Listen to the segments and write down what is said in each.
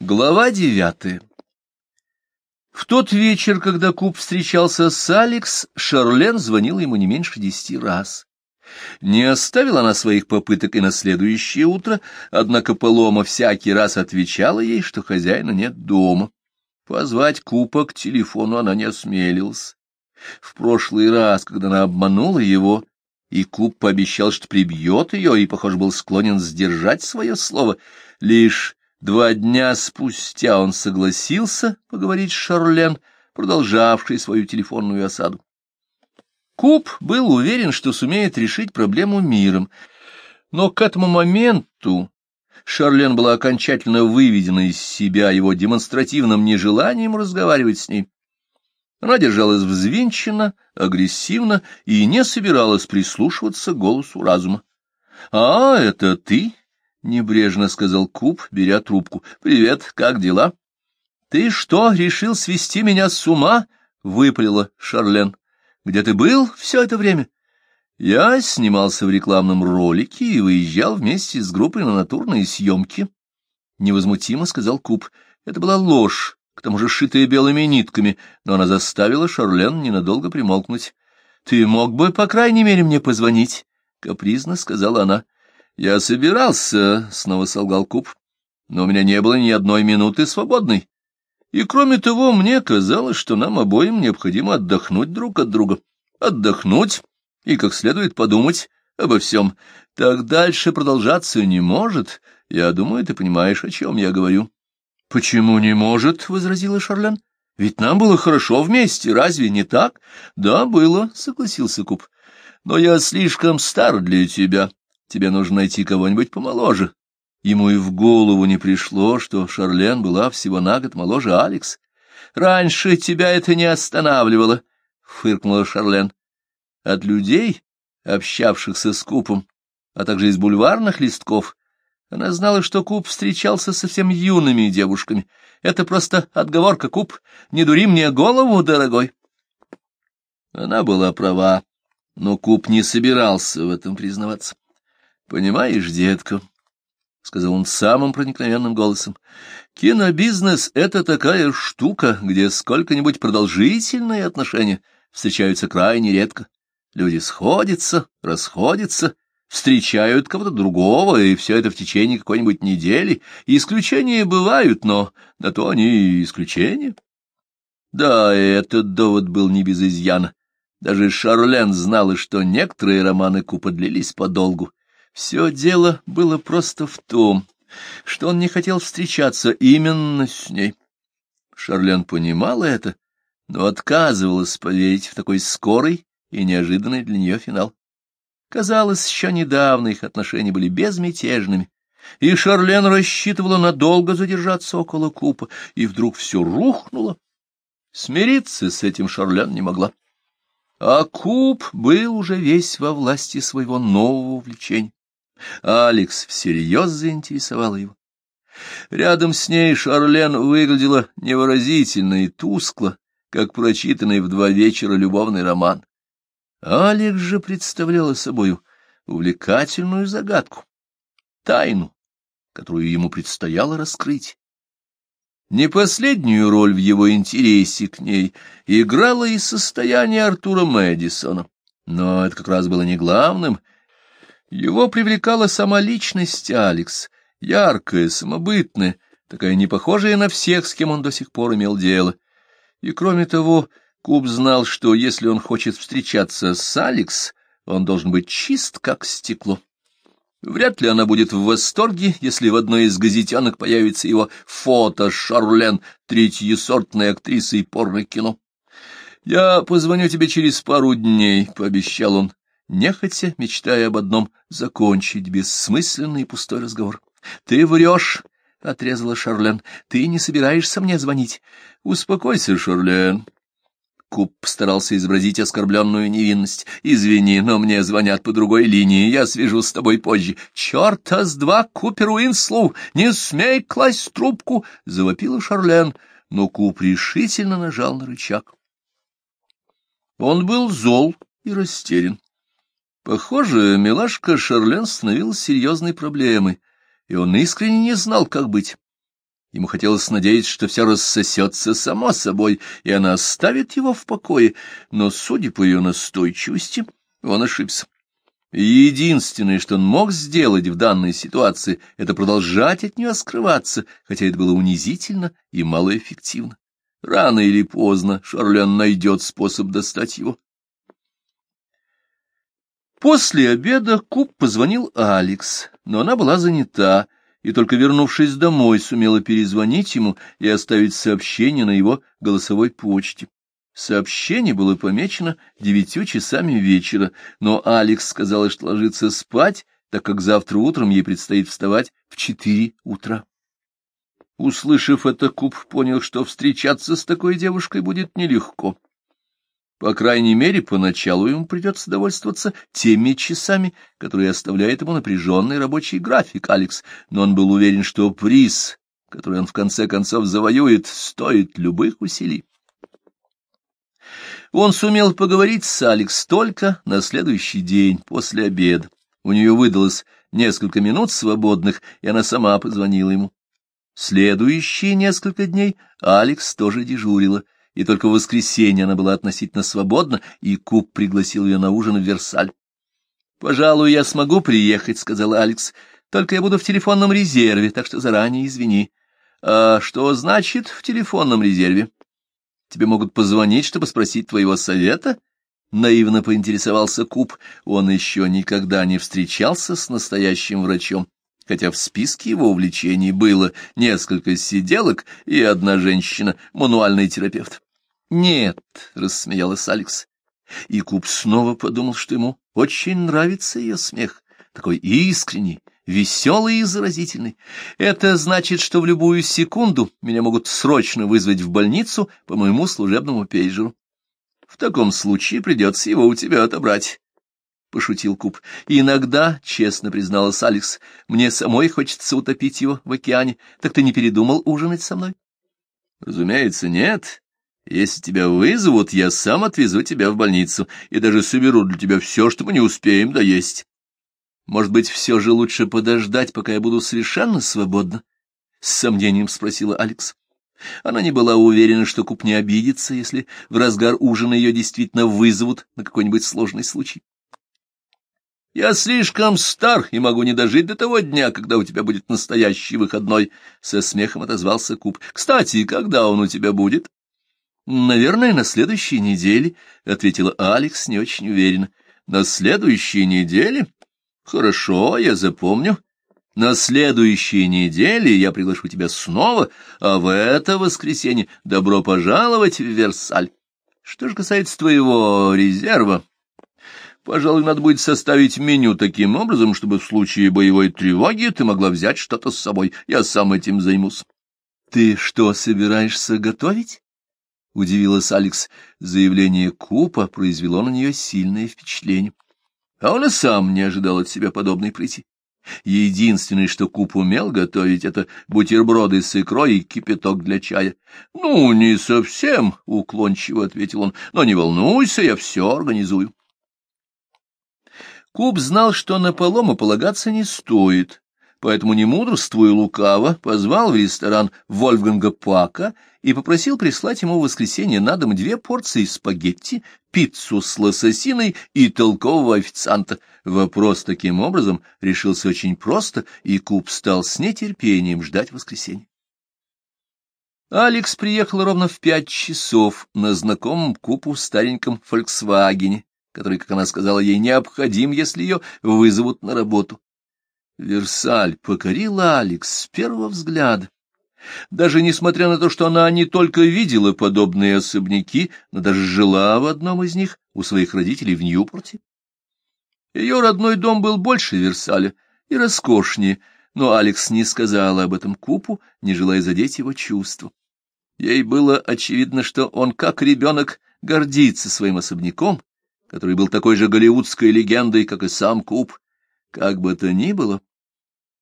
Глава девятая В тот вечер, когда Куб встречался с Алекс, Шарлен звонила ему не меньше десяти раз. Не оставила она своих попыток и на следующее утро, однако Палома всякий раз отвечала ей, что хозяина нет дома. Позвать Купа к телефону она не осмелилась. В прошлый раз, когда она обманула его, и Куб пообещал, что прибьет ее, и, похоже, был склонен сдержать свое слово, лишь два дня спустя он согласился поговорить с Шарлен, продолжавшей свою телефонную осаду. Куб был уверен, что сумеет решить проблему миром, но к этому моменту Шарлен была окончательно выведена из себя его демонстративным нежеланием разговаривать с ней. Она держалась взвинченно, агрессивно и не собиралась прислушиваться к голосу разума. — А, это ты? — небрежно сказал Куб, беря трубку. — Привет, как дела? — Ты что, решил свести меня с ума? — выпалила Шарлен. — Где ты был все это время? — Я снимался в рекламном ролике и выезжал вместе с группой на натурные съемки. Невозмутимо сказал Куб. Это была ложь к тому же шитая белыми нитками, но она заставила Шарлен ненадолго примолкнуть. — Ты мог бы, по крайней мере, мне позвонить? — капризно сказала она. — Я собирался, — снова солгал Куб, — но у меня не было ни одной минуты свободной. И, кроме того, мне казалось, что нам обоим необходимо отдохнуть друг от друга. Отдохнуть и как следует подумать обо всем. Так дальше продолжаться не может. Я думаю, ты понимаешь, о чем я говорю. — Почему не может? — возразила Шарлен. — Ведь нам было хорошо вместе, разве не так? — Да, было, — согласился Куб. — Но я слишком стар для тебя. Тебе нужно найти кого-нибудь помоложе. Ему и в голову не пришло, что Шарлен была всего на год моложе Алекс. — Раньше тебя это не останавливало, — фыркнула Шарлен. От людей, общавшихся с Купом, а также из бульварных листков, она знала, что Куб встречался со совсем юными девушками. Это просто отговорка, Куб. Не дури мне голову, дорогой. Она была права, но Куб не собирался в этом признаваться. — Понимаешь, детка, — сказал он самым проникновенным голосом, — кинобизнес — это такая штука, где сколько-нибудь продолжительные отношения встречаются крайне редко. Люди сходятся, расходятся, встречают кого-то другого, и все это в течение какой-нибудь недели. Исключения бывают, но на то они и исключения. Да, этот довод был не без изъяна. Даже Шарлен знала, что некоторые романы Купа длились подолгу. Все дело было просто в том, что он не хотел встречаться именно с ней. Шарлен понимала это, но отказывалась поверить в такой скорый и неожиданный для нее финал. Казалось, еще недавно их отношения были безмятежными, и Шарлен рассчитывала надолго задержаться около купа, и вдруг все рухнуло. Смириться с этим Шарлен не могла. А куб был уже весь во власти своего нового увлечения. Алекс всерьез заинтересовала его. Рядом с ней Шарлен выглядела невыразительно и тускло, как прочитанный в два вечера любовный роман. Алекс же представляла собою увлекательную загадку, тайну, которую ему предстояло раскрыть. Не последнюю роль в его интересе к ней играло и состояние Артура Мэдисона, но это как раз было не главным. Его привлекала сама личность Алекс, яркая, самобытная, такая не похожая на всех, с кем он до сих пор имел дело. И, кроме того, Куб знал, что если он хочет встречаться с Алекс, он должен быть чист, как стекло. Вряд ли она будет в восторге, если в одной из газетенок появится его фото Шарлен, третьесортной актрисой порно-кино. «Я позвоню тебе через пару дней», — пообещал он, нехотя, мечтая об одном — закончить бессмысленный и пустой разговор. «Ты врешь», — отрезала Шарлен, — «ты не собираешься мне звонить». «Успокойся, Шарлен», Куп старался изобразить оскорбленную невинность. «Извини, но мне звонят по другой линии, я свяжусь с тобой позже». «Черта с два, Купер Уинслоу! Не смей класть трубку!» — завопила Шарлен, но Куп решительно нажал на рычаг. Он был зол и растерян. Похоже, милашка Шарлен становилась серьезной проблемой, и он искренне не знал, как быть. Ему хотелось надеяться, что все рассосется само собой, и она оставит его в покое, но, судя по ее настойчивости, он ошибся. Единственное, что он мог сделать в данной ситуации, это продолжать от нее скрываться, хотя это было унизительно и малоэффективно. Рано или поздно Шарлен найдет способ достать его. После обеда Куб позвонил Алекс, но она была занята, и только вернувшись домой, сумела перезвонить ему и оставить сообщение на его голосовой почте. Сообщение было помечено девятью часами вечера, но Алекс сказала, что ложится спать, так как завтра утром ей предстоит вставать в четыре утра. Услышав это, Куб понял, что встречаться с такой девушкой будет нелегко. По крайней мере, поначалу ему придется довольствоваться теми часами, которые оставляет ему напряженный рабочий график Алекс, но он был уверен, что приз, который он в конце концов завоюет, стоит любых усилий. Он сумел поговорить с Алекс только на следующий день, после обеда. У нее выдалось несколько минут свободных, и она сама позвонила ему. Следующие несколько дней Алекс тоже дежурила — и только в воскресенье она была относительно свободна, и Куб пригласил ее на ужин в Версаль. — Пожалуй, я смогу приехать, — сказал Алекс, — только я буду в телефонном резерве, так что заранее извини. — А что значит в телефонном резерве? Тебе могут позвонить, чтобы спросить твоего совета? Наивно поинтересовался Куб. Он еще никогда не встречался с настоящим врачом хотя в списке его увлечений было несколько сиделок и одна женщина, мануальный терапевт. «Нет», — рассмеялась Алекс. И Куб снова подумал, что ему очень нравится ее смех, такой искренний, веселый и заразительный. Это значит, что в любую секунду меня могут срочно вызвать в больницу по моему служебному пейджеру. В таком случае придется его у тебя отобрать. — пошутил Куб. — Иногда, — честно призналась Алекс, — мне самой хочется утопить его в океане. Так ты не передумал ужинать со мной? — Разумеется, нет. Если тебя вызовут, я сам отвезу тебя в больницу и даже соберу для тебя все, что мы не успеем доесть. Может быть, все же лучше подождать, пока я буду совершенно свободна? — с сомнением спросила Алекс. Она не была уверена, что Куб не обидится, если в разгар ужина ее действительно вызовут на какой-нибудь сложный случай. Я слишком стар и могу не дожить до того дня, когда у тебя будет настоящий выходной, — со смехом отозвался Куб. — Кстати, когда он у тебя будет? — Наверное, на следующей неделе, — ответила Алекс не очень уверенно. — На следующей неделе? Хорошо, я запомню. На следующей неделе я приглашу тебя снова, а в это воскресенье добро пожаловать в Версаль. Что же касается твоего резерва... Пожалуй, надо будет составить меню таким образом, чтобы в случае боевой тревоги ты могла взять что-то с собой. Я сам этим займусь. — Ты что, собираешься готовить? — удивилась Алекс. Заявление Купа произвело на нее сильное впечатление. А он и сам не ожидал от себя подобной прыти. Единственное, что Куп умел готовить, это бутерброды с икрой и кипяток для чая. — Ну, не совсем, — уклончиво ответил он, — но не волнуйся, я все организую. Куб знал, что на полому полагаться не стоит, поэтому, не мудрствуя лукаво, позвал в ресторан Вольфганга Пака и попросил прислать ему в воскресенье на дом две порции спагетти, пиццу с лососиной и толкового официанта. Вопрос таким образом решился очень просто, и Куб стал с нетерпением ждать воскресенья. Алекс приехал ровно в пять часов на знакомом Купу стареньком «Фольксвагене», который, как она сказала, ей необходим, если ее вызовут на работу. Версаль покорила Алекс с первого взгляда. Даже несмотря на то, что она не только видела подобные особняки, но даже жила в одном из них у своих родителей в Ньюпорте. Ее родной дом был больше Версаля и роскошнее, но Алекс не сказала об этом Купу, не желая задеть его чувства. Ей было очевидно, что он, как ребенок, гордится своим особняком который был такой же голливудской легендой, как и сам Куб. Как бы то ни было,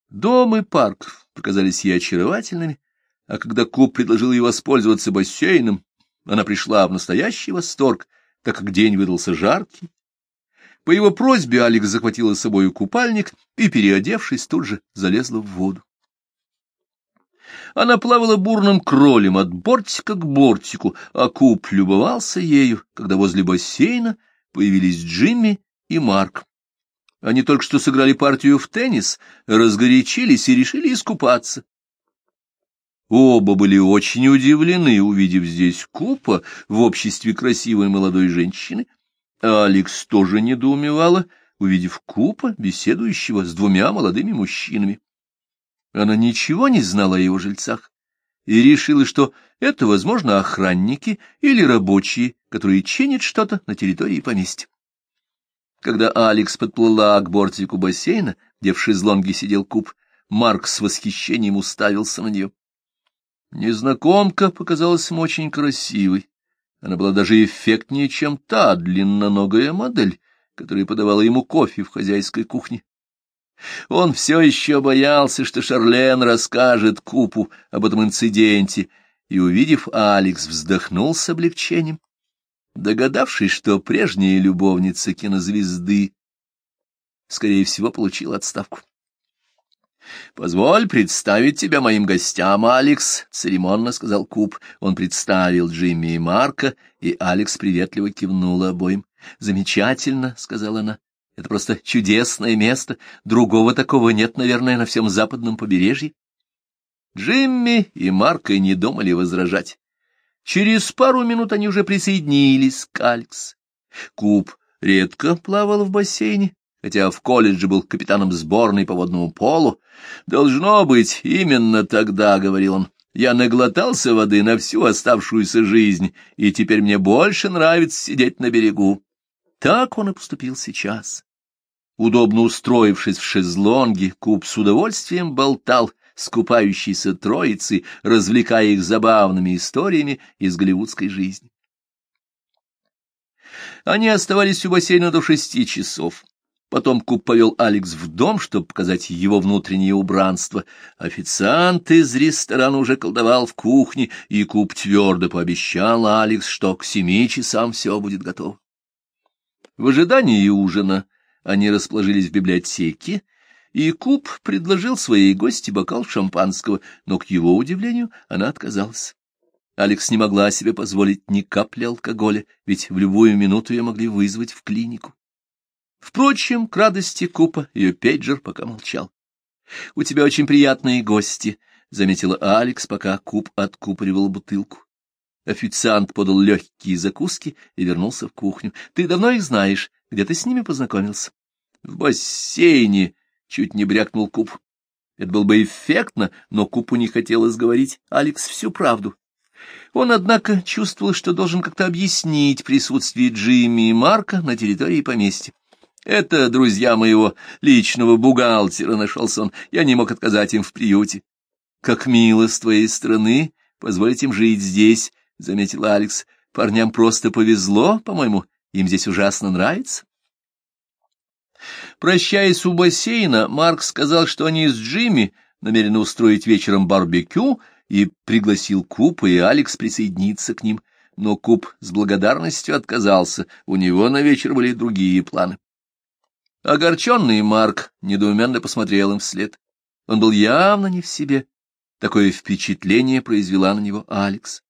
дом и парк показались ей очаровательными, а когда Куб предложил ей воспользоваться бассейном, она пришла в настоящий восторг, так как день выдался жаркий. По его просьбе Алекс захватила с собой купальник и, переодевшись, тут же залезла в воду. Она плавала бурным кролем от бортика к бортику, а Куб любовался ею, когда возле бассейна появились Джимми и Марк. Они только что сыграли партию в теннис, разгорячились и решили искупаться. Оба были очень удивлены, увидев здесь Купа в обществе красивой молодой женщины. Алекс тоже недоумевала, увидев Купа, беседующего с двумя молодыми мужчинами. Она ничего не знала о его жильцах и решила, что это, возможно, охранники или рабочие, которые чинят что-то на территории поместья. Когда Алекс подплыла к бортику бассейна, где в шезлонге сидел куб, Марк с восхищением уставился на нее. Незнакомка показалась ему очень красивой. Она была даже эффектнее, чем та длинноногая модель, которая подавала ему кофе в хозяйской кухне. Он все еще боялся, что Шарлен расскажет Купу об этом инциденте, и, увидев Алекс, вздохнул с облегчением, догадавшись, что прежняя любовница кинозвезды, скорее всего, получила отставку. — Позволь представить тебя моим гостям, Алекс, — церемонно сказал Куб. Он представил Джимми и Марка, и Алекс приветливо кивнула обоим. — Замечательно, — сказала она. — Это просто чудесное место. Другого такого нет, наверное, на всем западном побережье. Джимми и Марка не думали возражать. Через пару минут они уже присоединились к Алекс. Куб редко плавал в бассейне, хотя в колледже был капитаном сборной по водному полу. «Должно быть, именно тогда, — говорил он, — я наглотался воды на всю оставшуюся жизнь, и теперь мне больше нравится сидеть на берегу». Так он и поступил сейчас. Удобно устроившись в шезлонге, Куб с удовольствием болтал с купающейся троицей, развлекая их забавными историями из голливудской жизни. Они оставались у бассейна до шести часов. Потом Куб повел Алекс в дом, чтобы показать его внутреннее убранство. Официант из ресторана уже колдовал в кухне, и Куб твердо пообещал Алекс, что к семи часам все будет готово. В ожидании ужина они расположились в библиотеке, и Куб предложил своей гости бокал шампанского, но, к его удивлению, она отказалась. Алекс не могла себе позволить ни капли алкоголя, ведь в любую минуту ее могли вызвать в клинику. Впрочем, к радости Купа ее пейджер пока молчал. — У тебя очень приятные гости, — заметила Алекс, пока Куп откупоривал бутылку. Официант подал легкие закуски и вернулся в кухню. — Ты давно их знаешь? Где ты с ними познакомился? — В бассейне, — чуть не брякнул Куп. Это было бы эффектно, но Купу не хотелось говорить Алекс всю правду. Он, однако, чувствовал, что должен как-то объяснить присутствие Джимми и Марка на территории поместья. Это друзья моего личного бухгалтера, нашелся он. Я не мог отказать им в приюте. Как мило с твоей стороны позволить им жить здесь, — заметил Алекс. Парням просто повезло, по-моему, им здесь ужасно нравится. Прощаясь у бассейна, Марк сказал, что они с Джимми намерены устроить вечером барбекю, и пригласил Купа и Алекс присоединиться к ним. Но Куп с благодарностью отказался, у него на вечер были другие планы. Огорченный Марк недоуменно посмотрел им вслед. Он был явно не в себе. Такое впечатление произвела на него Алекс.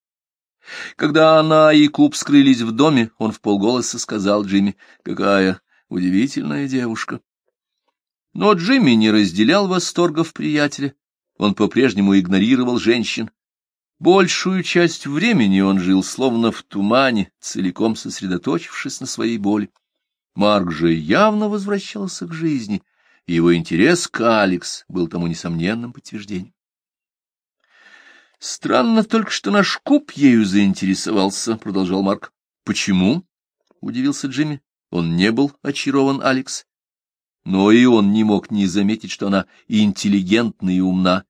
Когда она и Куб скрылись в доме, он в полголоса сказал Джимми, «Какая удивительная девушка!» Но Джимми не разделял восторгов приятеля. Он по-прежнему игнорировал женщин. Большую часть времени он жил словно в тумане, целиком сосредоточившись на своей боли. Марк же явно возвращался к жизни, и его интерес к Алекс был тому несомненным подтверждением. «Странно только, что наш куб ею заинтересовался», — продолжал Марк. «Почему?» — удивился Джимми. Он не был очарован Алекс. Но и он не мог не заметить, что она интеллигентна и умна.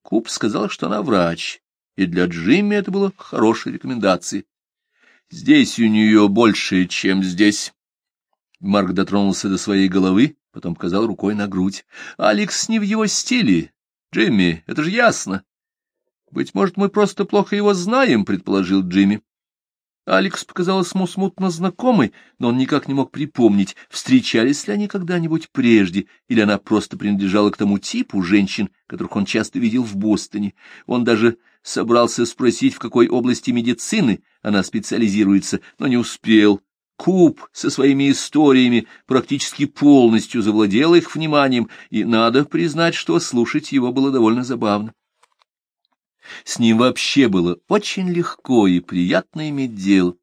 Куб сказал, что она врач, и для Джимми это было хорошей рекомендацией. «Здесь у нее больше, чем здесь», Марк дотронулся до своей головы, потом показал рукой на грудь. «Алекс не в его стиле. Джимми, это же ясно». «Быть может, мы просто плохо его знаем», — предположил Джимми. Алекс показалась ему смутно знакомой, но он никак не мог припомнить, встречались ли они когда-нибудь прежде, или она просто принадлежала к тому типу женщин, которых он часто видел в Бостоне. Он даже собрался спросить, в какой области медицины она специализируется, но не успел. Куб со своими историями практически полностью завладел их вниманием, и надо признать, что слушать его было довольно забавно. С ним вообще было очень легко и приятно иметь дело.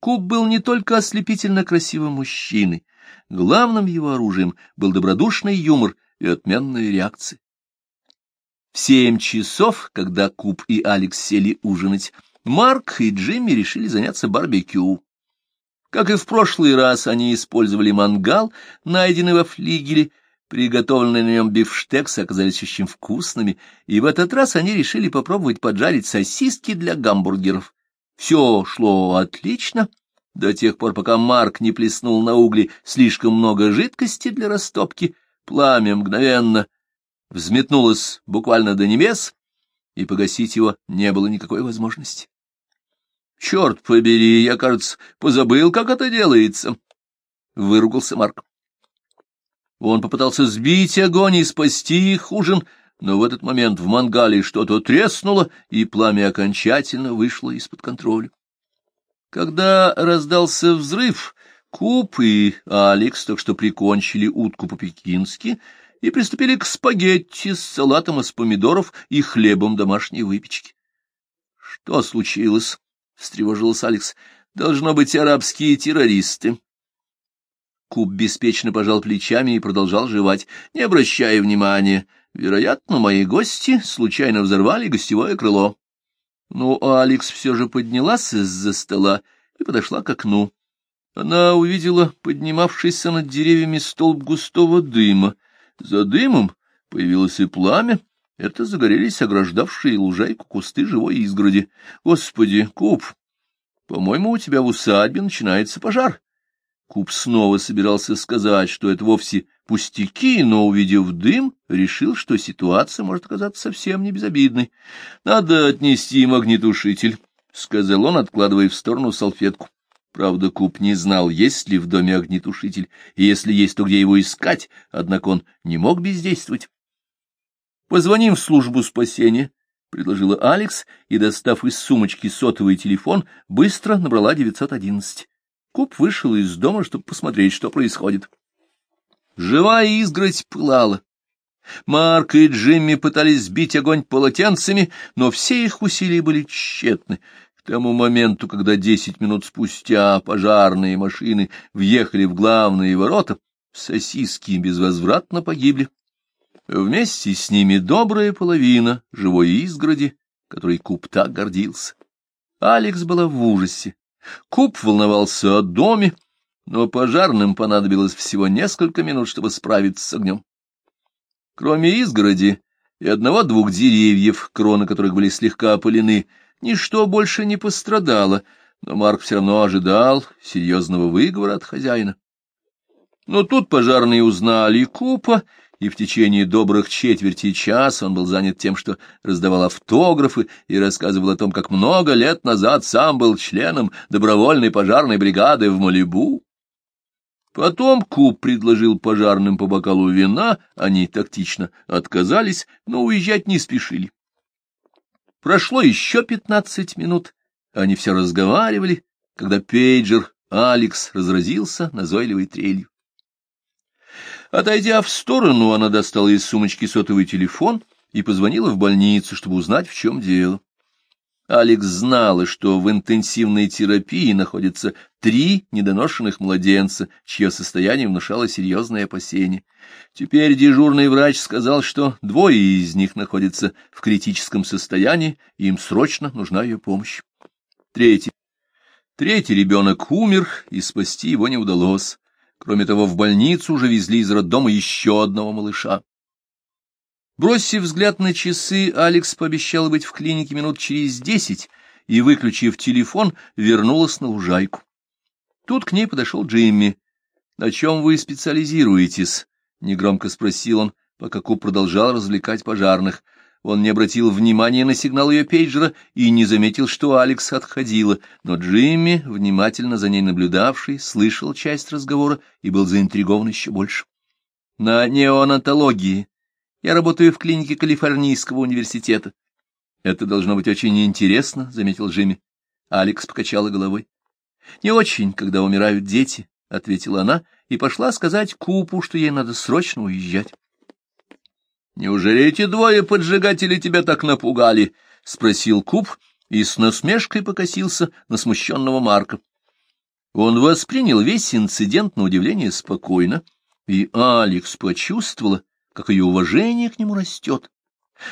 Куб был не только ослепительно красивым мужчиной, главным его оружием был добродушный юмор и отменная реакция. В семь часов, когда Куб и Алекс сели ужинать, Марк и Джимми решили заняться барбекю. Как и в прошлый раз, они использовали мангал, найденный во флигеле, Приготовленные на нем бифштексы оказались очень вкусными, и в этот раз они решили попробовать поджарить сосиски для гамбургеров. Все шло отлично, до тех пор, пока Марк не плеснул на угли слишком много жидкости для растопки, пламя мгновенно взметнулось буквально до небес, и погасить его не было никакой возможности. — Черт побери, я, кажется, позабыл, как это делается, — выругался Марк. Он попытался сбить огонь и спасти их ужин, но в этот момент в мангале что-то треснуло, и пламя окончательно вышло из-под контроля. Когда раздался взрыв, Куб и Алекс так что прикончили утку по-пекински и приступили к спагетти с салатом из помидоров и хлебом домашней выпечки. — Что случилось? — встревожилась Алекс. — Должно быть, арабские террористы. Куб беспечно пожал плечами и продолжал жевать, не обращая внимания. Вероятно, мои гости случайно взорвали гостевое крыло. Ну, а Алекс все же поднялась из-за стола и подошла к окну. Она увидела поднимавшийся над деревьями столб густого дыма. За дымом появилось и пламя. Это загорелись ограждавшие лужайку кусты живой изгороди. Господи, Куб, по-моему, у тебя в усадьбе начинается пожар. Куб снова собирался сказать, что это вовсе пустяки, но, увидев дым, решил, что ситуация может оказаться совсем не безобидной. — Надо отнести магнитушитель, — сказал он, откладывая в сторону салфетку. Правда, Куб не знал, есть ли в доме огнетушитель, и если есть, то где его искать, однако он не мог бездействовать. — Позвоним в службу спасения, — предложила Алекс, и, достав из сумочки сотовый телефон, быстро набрала 911. Куб вышел из дома, чтобы посмотреть, что происходит. Живая изгородь пылала. Марк и Джимми пытались сбить огонь полотенцами, но все их усилия были тщетны. К тому моменту, когда десять минут спустя пожарные машины въехали в главные ворота, сосиски безвозвратно погибли. Вместе с ними добрая половина живой изгороди, которой Куб так гордился. Алекс была в ужасе. Куб волновался о доме, но пожарным понадобилось всего несколько минут, чтобы справиться с огнем. Кроме изгороди и одного-двух деревьев, кроны которых были слегка опалены, ничто больше не пострадало, но Марк все равно ожидал серьезного выговора от хозяина. Но тут пожарные узнали Купа и в течение добрых четверти часа он был занят тем, что раздавал автографы и рассказывал о том, как много лет назад сам был членом добровольной пожарной бригады в Малибу. Потом Куб предложил пожарным по бокалу вина, они тактично отказались, но уезжать не спешили. Прошло еще пятнадцать минут, они все разговаривали, когда пейджер Алекс разразился назойливой трелью. Отойдя в сторону, она достала из сумочки сотовый телефон и позвонила в больницу, чтобы узнать, в чем дело. Алекс знала, что в интенсивной терапии находятся три недоношенных младенца, чье состояние внушало серьезные опасения. Теперь дежурный врач сказал, что двое из них находятся в критическом состоянии, и им срочно нужна ее помощь. Третий. Третий ребенок умер, и спасти его не удалось. Кроме того, в больницу уже везли из роддома еще одного малыша. Бросив взгляд на часы, Алекс пообещал быть в клинике минут через десять и, выключив телефон, вернулась на лужайку. Тут к ней подошел Джимми. — На чем вы специализируетесь? — негромко спросил он, пока Куб продолжал развлекать пожарных. Он не обратил внимания на сигнал ее пейджера и не заметил, что Алекс отходила, но Джимми, внимательно за ней наблюдавший, слышал часть разговора и был заинтригован еще больше. «На неонатологии. Я работаю в клинике Калифорнийского университета». «Это должно быть очень интересно», — заметил Джимми. Алекс покачала головой. «Не очень, когда умирают дети», — ответила она и пошла сказать Купу, что ей надо срочно уезжать. «Неужели эти двое поджигателей тебя так напугали?» — спросил Куп и с насмешкой покосился на смущенного Марка. Он воспринял весь инцидент на удивление спокойно, и Алекс почувствовала, как ее уважение к нему растет.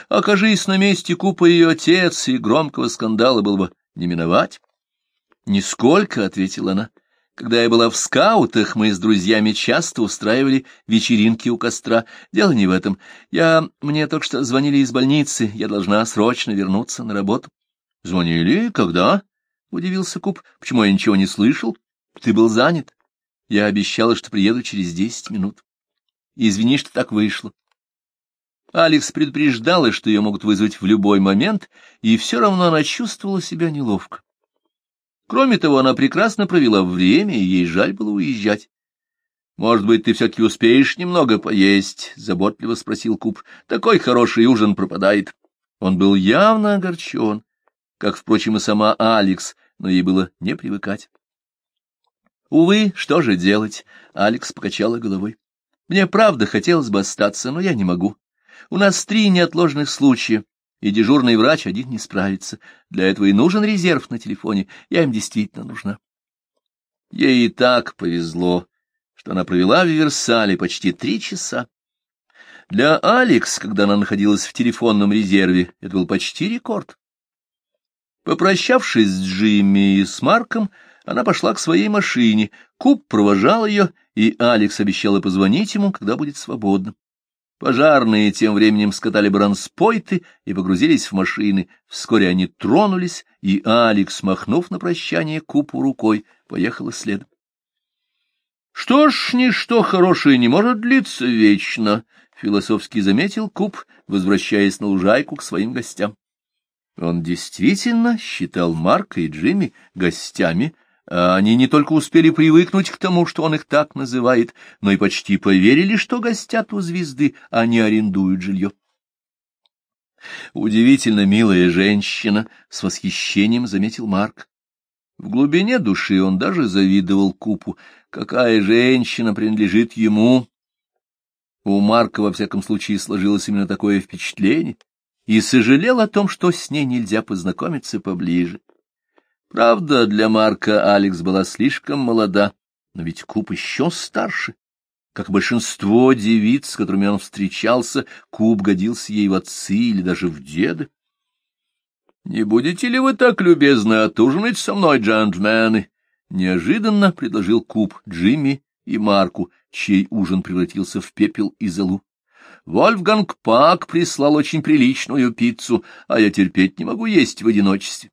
Окажись на месте Купа ее отец, и громкого скандала было бы не миновать. — Нисколько, — ответила она. Когда я была в скаутах, мы с друзьями часто устраивали вечеринки у костра. Дело не в этом. Я... Мне только что звонили из больницы. Я должна срочно вернуться на работу. — Звонили? Когда? — удивился Куб. — Почему я ничего не слышал? Ты был занят. Я обещала, что приеду через десять минут. Извини, что так вышло. Алекс предупреждала, что ее могут вызвать в любой момент, и все равно она чувствовала себя неловко. Кроме того, она прекрасно провела время, и ей жаль было уезжать. — Может быть, ты все-таки успеешь немного поесть? — заботливо спросил Куб. — Такой хороший ужин пропадает. Он был явно огорчен, как, впрочем, и сама Алекс, но ей было не привыкать. Увы, что же делать? Алекс покачала головой. Мне правда хотелось бы остаться, но я не могу. У нас три неотложных случая, и дежурный врач один не справится. Для этого и нужен резерв на телефоне, я им действительно нужна. Ей и так повезло, что она провела в Версале почти три часа. Для Алекс, когда она находилась в телефонном резерве, это был почти рекорд. Попрощавшись с Джимми и с Марком, она пошла к своей машине. Куб провожал ее, и Алекс обещала позвонить ему, когда будет свободно. Пожарные тем временем скатали бронспойты и погрузились в машины. Вскоре они тронулись, и Алекс, махнув на прощание купу рукой, поехала следом. «Что ж, ничто хорошее не может длиться вечно», — философски заметил Куб, возвращаясь на лужайку к своим гостям. Он действительно считал Марка и Джимми гостями, они не только успели привыкнуть к тому, что он их так называет, но и почти поверили, что гостят у звезды, а не арендуют жилье. Удивительно милая женщина, — с восхищением заметил Марк. В глубине души он даже завидовал Купу. Какая женщина принадлежит ему? У Марка, во всяком случае, сложилось именно такое впечатление, и сожалел о том, что с ней нельзя познакомиться поближе. Правда, для Марка Алекс была слишком молода, но ведь Куб еще старше. Как большинство девиц, с которыми он встречался, Куб годился ей в отцы или даже в деды. — Не будете ли вы так любезны отужинать со мной, джентльмены? — неожиданно предложил Куб Джимми и Марку, чей ужин превратился в пепел и золу. Вольфганг Пак прислал очень приличную пиццу, а я терпеть не могу есть в одиночестве.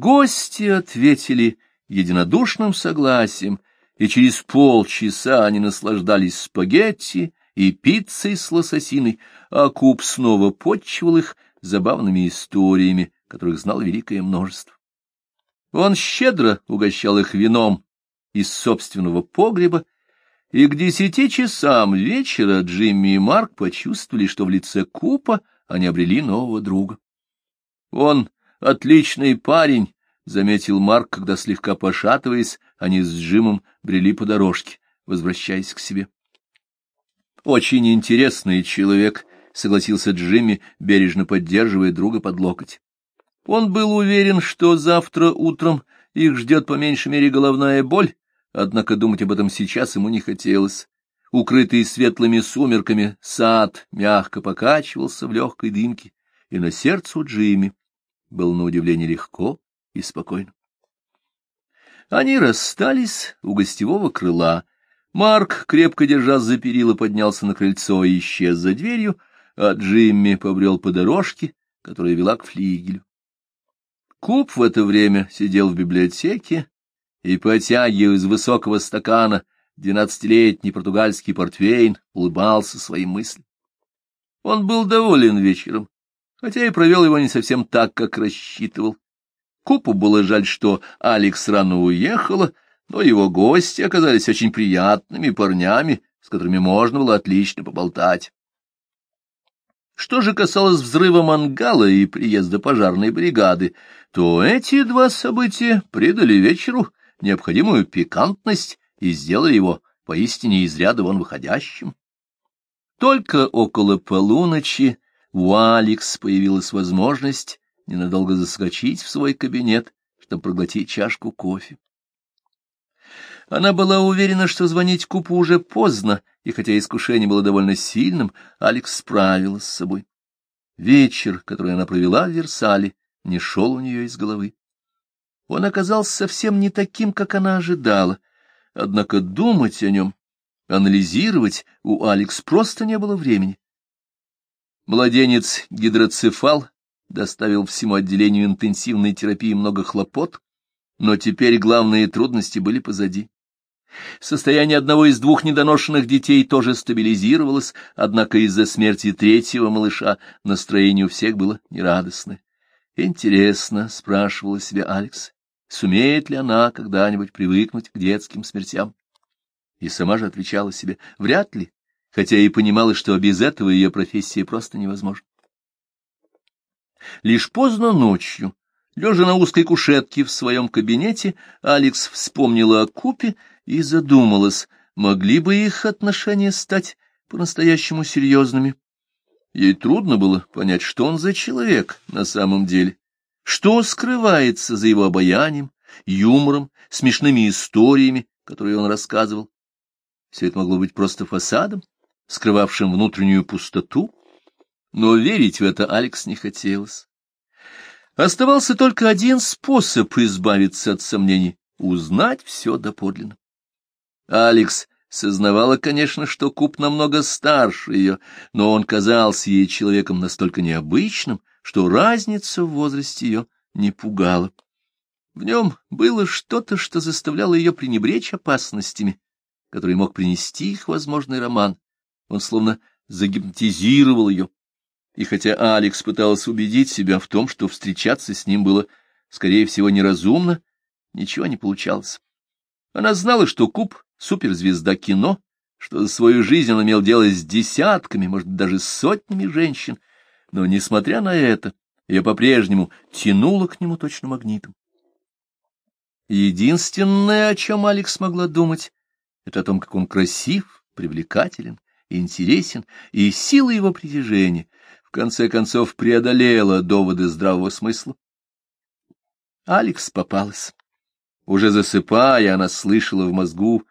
Гости ответили единодушным согласием, и через полчаса они наслаждались спагетти и пиццей с лососиной, а Куб снова подчивал их забавными историями, которых знал великое множество. Он щедро угощал их вином из собственного погреба, и к десяти часам вечера Джимми и Марк почувствовали, что в лице Купа они обрели нового друга. Он Отличный парень, — заметил Марк, когда, слегка пошатываясь, они с Джимом брели по дорожке, возвращаясь к себе. — Очень интересный человек, — согласился Джимми, бережно поддерживая друга под локоть. Он был уверен, что завтра утром их ждет по меньшей мере головная боль, однако думать об этом сейчас ему не хотелось. Укрытый светлыми сумерками сад мягко покачивался в легкой дымке, и на сердце у Джимми было на удивление легко и спокойно. Они расстались у гостевого крыла. Марк, крепко держась за перила, поднялся на крыльцо и исчез за дверью, а Джимми побрел по дорожке, которая вела к флигелю. Куб в это время сидел в библиотеке и, потягивая из высокого стакана двенадцатилетний португальский портвейн, улыбался своим мыслям. Он был доволен вечером хотя и провел его не совсем так, как рассчитывал. Купу было жаль, что Алекс рано уехала, но его гости оказались очень приятными парнями, с которыми можно было отлично поболтать. Что же касалось взрыва мангала и приезда пожарной бригады, то эти два события придали вечеру необходимую пикантность и сделали его поистине из ряда вон выходящим. Только около полуночи у Алекс появилась возможность ненадолго заскочить в свой кабинет, чтобы проглотить чашку кофе. Она была уверена, что звонить Купу уже поздно, и хотя искушение было довольно сильным, Алекс справилась с собой. Вечер, который она провела в Версале, не шел у нее из головы. Он оказался совсем не таким, как она ожидала, однако думать о нем, анализировать у Алекс просто не было времени. Младенец гидроцефал доставил всему отделению интенсивной терапии много хлопот, но теперь главные трудности были позади. Состояние одного из двух недоношенных детей тоже стабилизировалось, однако из-за смерти третьего малыша настроение у всех было нерадостное. «Интересно», — спрашивала себя Алекс, — «сумеет ли она когда-нибудь привыкнуть к детским смертям?» И сама же отвечала себе «вряд ли», хотя и понимала, что без этого ее профессия просто невозможна. Лишь поздно ночью, лежа на узкой кушетке в своем кабинете, Алекс вспомнила о купе и задумалась, могли бы их отношения стать по-настоящему серьезными. Ей трудно было понять, что он за человек на самом деле, что скрывается за его обаянием, юмором, смешными историями, которые он рассказывал. Все это могло быть просто фасадом, скрывавшим внутреннюю пустоту, но верить в это Алекс не хотелось. Оставался только один способ избавиться от сомнений — узнать все доподлинно. Алекс сознавала, конечно, что Куб намного старше ее, но он казался ей человеком настолько необычным, что разница в возрасте ее не пугала. В нем было что-то, что заставляло ее пренебречь опасностями, которые мог принести их возможный роман. Он словно загипнотизировал ее. И хотя Алекс пытался убедить себя в том, что встречаться с ним было, скорее всего, неразумно, ничего не получалось. Она знала, что Куб суперзвезда кино, что за свою жизнь он имел дело с десятками, может, даже сотнями женщин, но, несмотря на это, ее по-прежнему тянуло к нему точно магнитом. Единственное, о чем Алекс могла думать, это о том, как он красив, привлекателен интересен, и сила его притяжения в конце концов преодолела доводы здравого смысла. Алекс попалась. Уже засыпая, она слышала в мозгу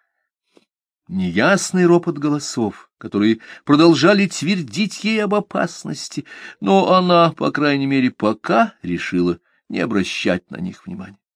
неясный ропот голосов, которые продолжали твердить ей об опасности, но она, по крайней мере, пока решила не обращать на них внимания.